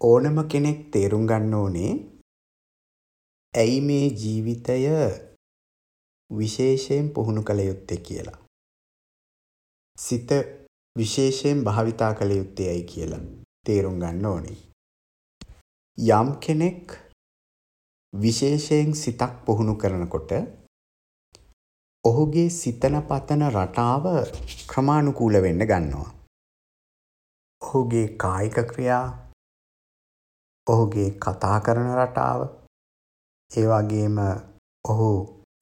ඕනම කෙනෙක් තේරුම් ගන්න ඕනේ ඇයි මේ ජීවිතය විශේෂයෙන් පුහුණු කළ යුත්තේ කියලා. සිත විශේෂයෙන් භාවිතා කළ යුත්තේ ඇයි කියලා තේරුම් ගන්න ඕනේ. යම් කෙනෙක් විශේෂයෙන් සිතක් පුහුණු කරනකොට ඔහුගේ සිතන පතන රටාව ක්‍රමානුකූල වෙන්න ගන්නවා. ඔහුගේ කායික ක්‍රියා ඔහුගේ කතා කරන රටාව ඒ වගේම ඔහු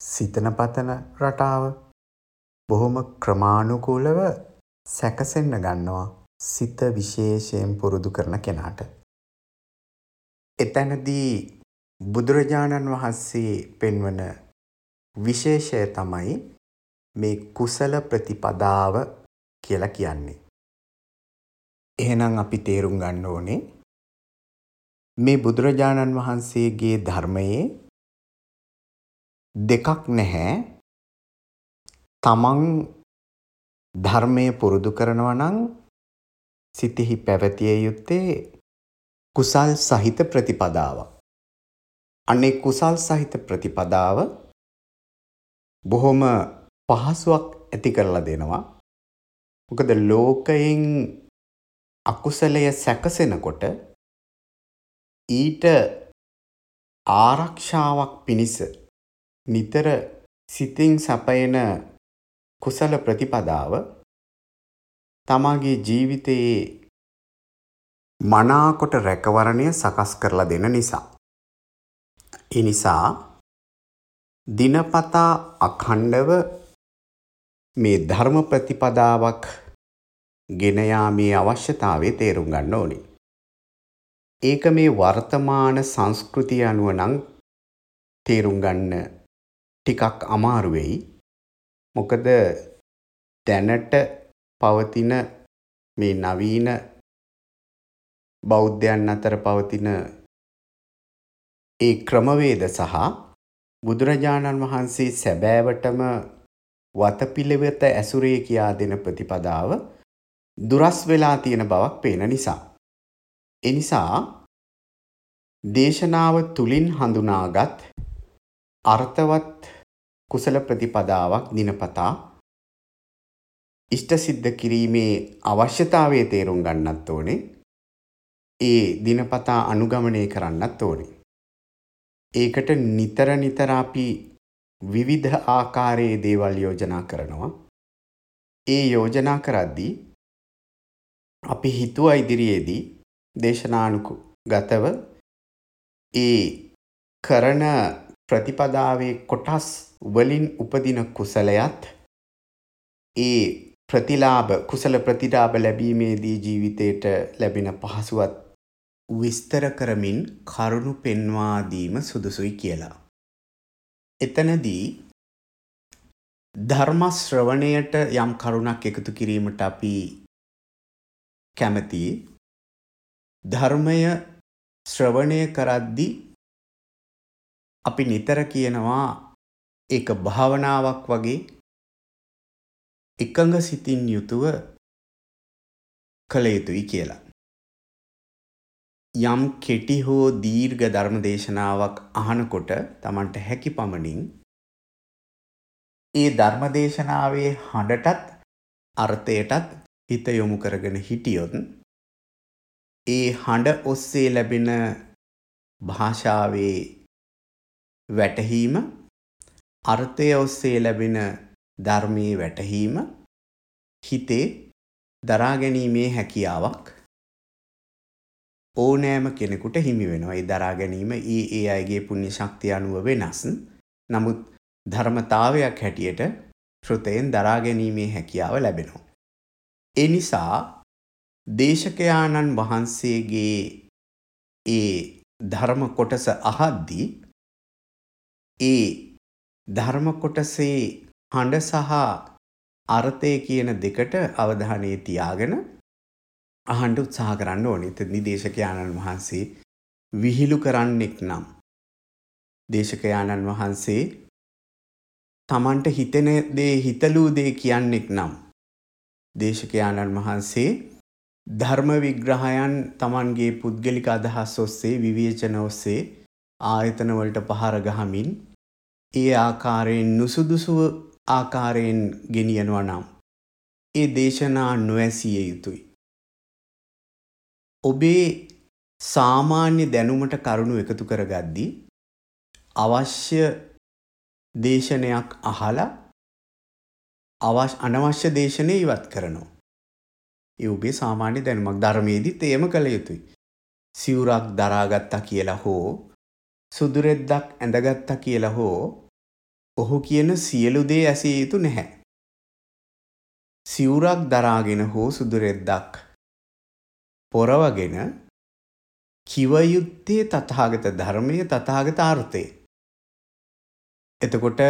සිතන පතන රටාව බොහොම ක්‍රමානුකූලව සැකසෙන්න ගන්නවා සිත විශේෂයෙන් පුරුදු කරන කෙනාට. එතැනදී බුදුරජාණන් වහන්සේ පෙන්වන විශේෂය තමයි මේ කුසල ප්‍රතිපදාව කියලා කියන්නේ. එහෙනම් අපි තේරුම් ගන්න ඕනේ මේ බුදුරජාණන් වහන්සේගේ ධර්මයේ දෙකක් නැහැ. තමන් ධර්මය පුරුදු කරනවා නම් සිතෙහි පැවතිය යුත්තේ කුසල් සහිත ප්‍රතිපදාවක්. අනේ කුසල් සහිත ප්‍රතිපදාව බොහොම පහසුවක් ඇති කරලා දෙනවා. මොකද ලෝකයෙන් අකුසලය සැකසෙනකොට ඊට ආරක්ෂාවක් පිණිස නිතර සිතින් සපයන කුසල ප්‍රතිපදාව තමාගේ ජීවිතයේ මනාකොට රැකවරණය සකස් කරලා දෙන නිසා. ඒ නිසා දිනපතා අඛණ්ඩව මේ ධර්ම ප්‍රතිපදාවක් ගෙන යාමේ අවශ්‍යතාවය තේරුම් ගන්න ඕනේ. ඒක මේ වර්තමාන සංස්කෘතිය අනුව නම් තේරුම් ගන්න ටිකක් අමාරු වෙයි. මොකද දැනට පවතින මේ නවීන බෞද්ධයන් අතර පවතින ඒ ක්‍රමවේද සහ බුදුරජාණන් වහන්සේ සැබෑවටම වතපිළිවෙත ඇසුරේ කියා දෙන ප්‍රතිපදාව දුරස් වෙලා තියෙන බවක් පේන නිසා. එනිසා දේශනාව තුළින් හඳුනාගත් අර්ථවත් කුසල ප්‍රතිපදාවක් දිනපතා ඉෂ්ට සිද්ධ කිරීමේ අවශ්‍යතාවය තේරුම් ගන්නත් ඕනේ ඒ දිනපතා අනුගමනය කරන්නත් ඕනේ. ඒකට නිතර නිතර අපි විවිධ ආකාරයේ දේවල් යෝජනා කරනවා. ඒ යෝජනා කරද්දී අපි හිතුවා ඉදිරියේදී දේශනානුගතව ඒ කරන ප්‍රතිපදාවේ කොටස් වලින් උපදින කුසලයත් ඒ ප්‍රතිලාභ කුසල ප්‍රතිලාභ ලැබීමේදී ජීවිතයට ලැබෙන පහසුවත් විස්තර කරමින් කරුණු පෙන්වා දීම සුදුසුයි කියලා. එතනදී ධර්ම ශ්‍රවණයට යම් කරුණක් එකතු කිරීමට අපි කැමතියි. ධර්මය ශ්‍රවණය කරද්දී අපි නිතර කියනවා ඒක භාවනාවක් වගේ එකඟ සිතින් යුතුව කළ යුතුයි කියලා. යම් කෙටි හෝ දීර්ඝ ධර්ම දේශනාවක් අහනකොට Tamanට හැකි පමණින් ඒ ධර්ම දේශනාවේ හඬටත් අර්ථයටත් හිත යොමු කරගෙන හිටියොත් ඒ හඬ ඔස්සේ ලැබෙන භාෂාවේ වැටහීම අර්ථය ඔස්සේ ලැබෙන ධර්මයේ වැටහීම හිතේ දරාගැනීමේ හැකියාවක් ඕනෑම කෙනෙකුට හිමි වෙනවා. ඒ දරාගැනීම ඒ ඒ අයගේ පුණ්‍ය ශක්තිය අනුව වෙනස්. නමුත් ධර්මතාවයක් හැටියට ශ්‍රුතයෙන් දරාගැනීමේ හැකියාව ලැබෙනවා. ඒ නිසා දේශකයාණන් වහන්සේගේ ඒ ධර්ම කොටස අහද්දී ඒ ධර්ම කොටසේ හඬ සහ අර්ථය කියන දෙකට අවධානය තියාගෙන අහන්න උත්සාහ කරන්න ඕනේ. එතනදී දේශකයාණන් වහන්සේ විහිළු කරන්නෙක් නම් දේශකයාණන් වහන්සේ තමන්ට හිතෙන දේ හිතලූ දේ කියන්නෙක් නම් දේශකයාණන් වහන්සේ ධර්ම විග්‍රහයන් Tamanගේ පුද්ගලික අදහස් ඔස්සේ විවේචන ඔස්සේ ආයතන වලට පහර ගහමින් ඒ ආකාරයෙන් නුසුදුසුව ආකාරයෙන් ගෙනියනවා නම් ඒ දේශනා නොඇසිය යුතුයි. ඔබේ සාමාන්‍ය දැනුමට කරුණු එකතු කරගද්දී අවශ්‍ය දේශනයක් අහලා අනවශ්‍ය දේශනේ ඉවත් කරනවා. ඒ ඔබේ සාමාන්‍ය දැනුමක් ධර්මයේදීත් එයම කළ යුතුයි. සිවුරක් දරාගත්තා කියලා හෝ සුදුරෙද්දක් ඇඳගත්තා කියලා හෝ ඔහු කියන සියලු දේ ඇසිය යුතු නැහැ. සිවුරක් දරාගෙන හෝ සුදුරෙද්දක් පොරවගෙන කිව යුත්තේ තථාගත ධර්මයේ තථාගත අර්ථය. එතකොට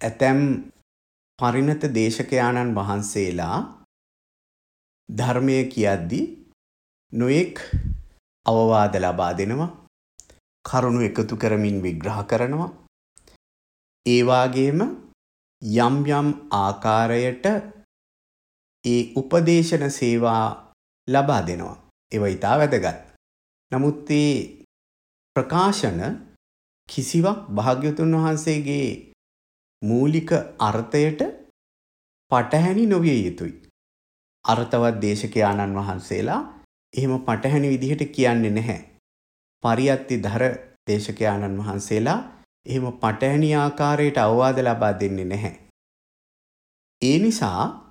ඇතැම් පරිණත දේශකයාණන් වහන්සේලා ධර්මය කියද්දී නොයෙක් අවවාද ලබා දෙනවා. කරුණු එකතු කරමින් විග්‍රහ කරනවා. ඒ වාගේම යම් යම් ආකාරයට ඒ උපදේශන සේවා ලබා දෙනවා. ඒව ඉතා වැදගත්. නමුත් ඒ ප්‍රකාශන කිසිවක් භාග්‍යවතුන් වහන්සේගේ මූලික අර්ථයට පටහැනි නොවිය යුතුයි. අර්ථවත් දේශකයාණන් වහන්සේලා එහෙම පටහැනි විදිහට කියන්නේ නැහැ. පරියත්ති ධර දේශකයාණන් වහන්සේලා එහෙම පටහැනි ආකාරයට අවවාද ලබා දෙන්නේ නැහැ. ඒ නිසා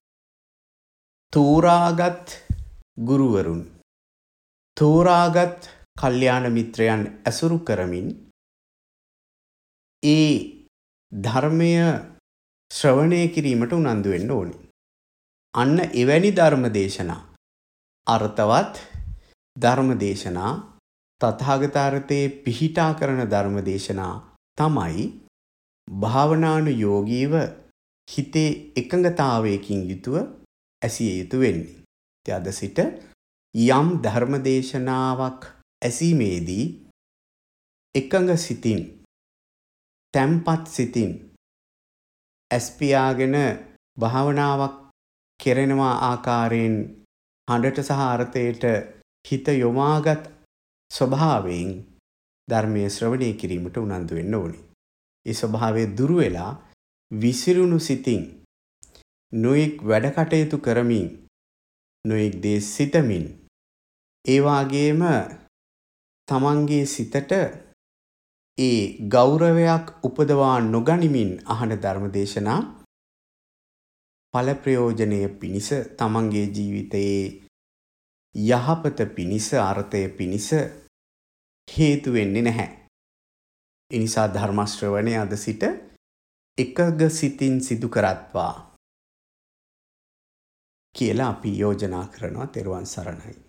තෝරාගත් ගුරුවරුන් තෝරාගත් කල්යාණ මිත්‍රයන් ඇසුරු කරමින් ඒ ධර්මය ශ්‍රවණය කිරීමට උනන්දු වෙන්න ඕනි. අන්න එවැනි ධර්ම දේශනා අර්ථවත් ධර්ම දේශනා තථාගතාර්ථයේ පිහිටා කරන ධර්ම දේශනා තමයි භාවනානුයෝගීව හිතේ එකඟතාවයකින් යුතුව ඇසිය යුතු වෙන්නේ. ඉතින් අද සිට යම් ධර්ම දේශනාවක් ඇසීමේදී එකඟ සිතින් තැම්පත් සිතින් ඇස්පියාගෙන භාවනාවක් කෙරෙනවා ආකාරයෙන් හඬට සහ අර්ථයට හිත යොමාගත් ස්වභාවයෙන් ධර්මයේ ශ්‍රවණය කිරීමට උනන්දු වෙන්න ඕනි. ඒ ස්වභාවය දුරු වෙලා විසිරුණු සිතින් නොයෙක් වැඩ කටයුතු කරමින් නොයෙක් දේ සිතමින් ඒ වාගේම තමන්ගේ සිතට ඒ ගෞරවයක් උපදවා නොගනිමින් අහන ධර්මදේශනා ඵල ප්‍රයෝජනය පිණිස තමන්ගේ ජීවිතයේ යහපත පිණිස අර්ථය පිණිස හේතු වෙන්නේ නැහැ. ඒ නිසා ධර්ම ශ්‍රවණය අද සිට එකග සිතින් සිදු කරත්වා කියලා අපි යෝජනා කරනවා තෙරුවන් සරණයි.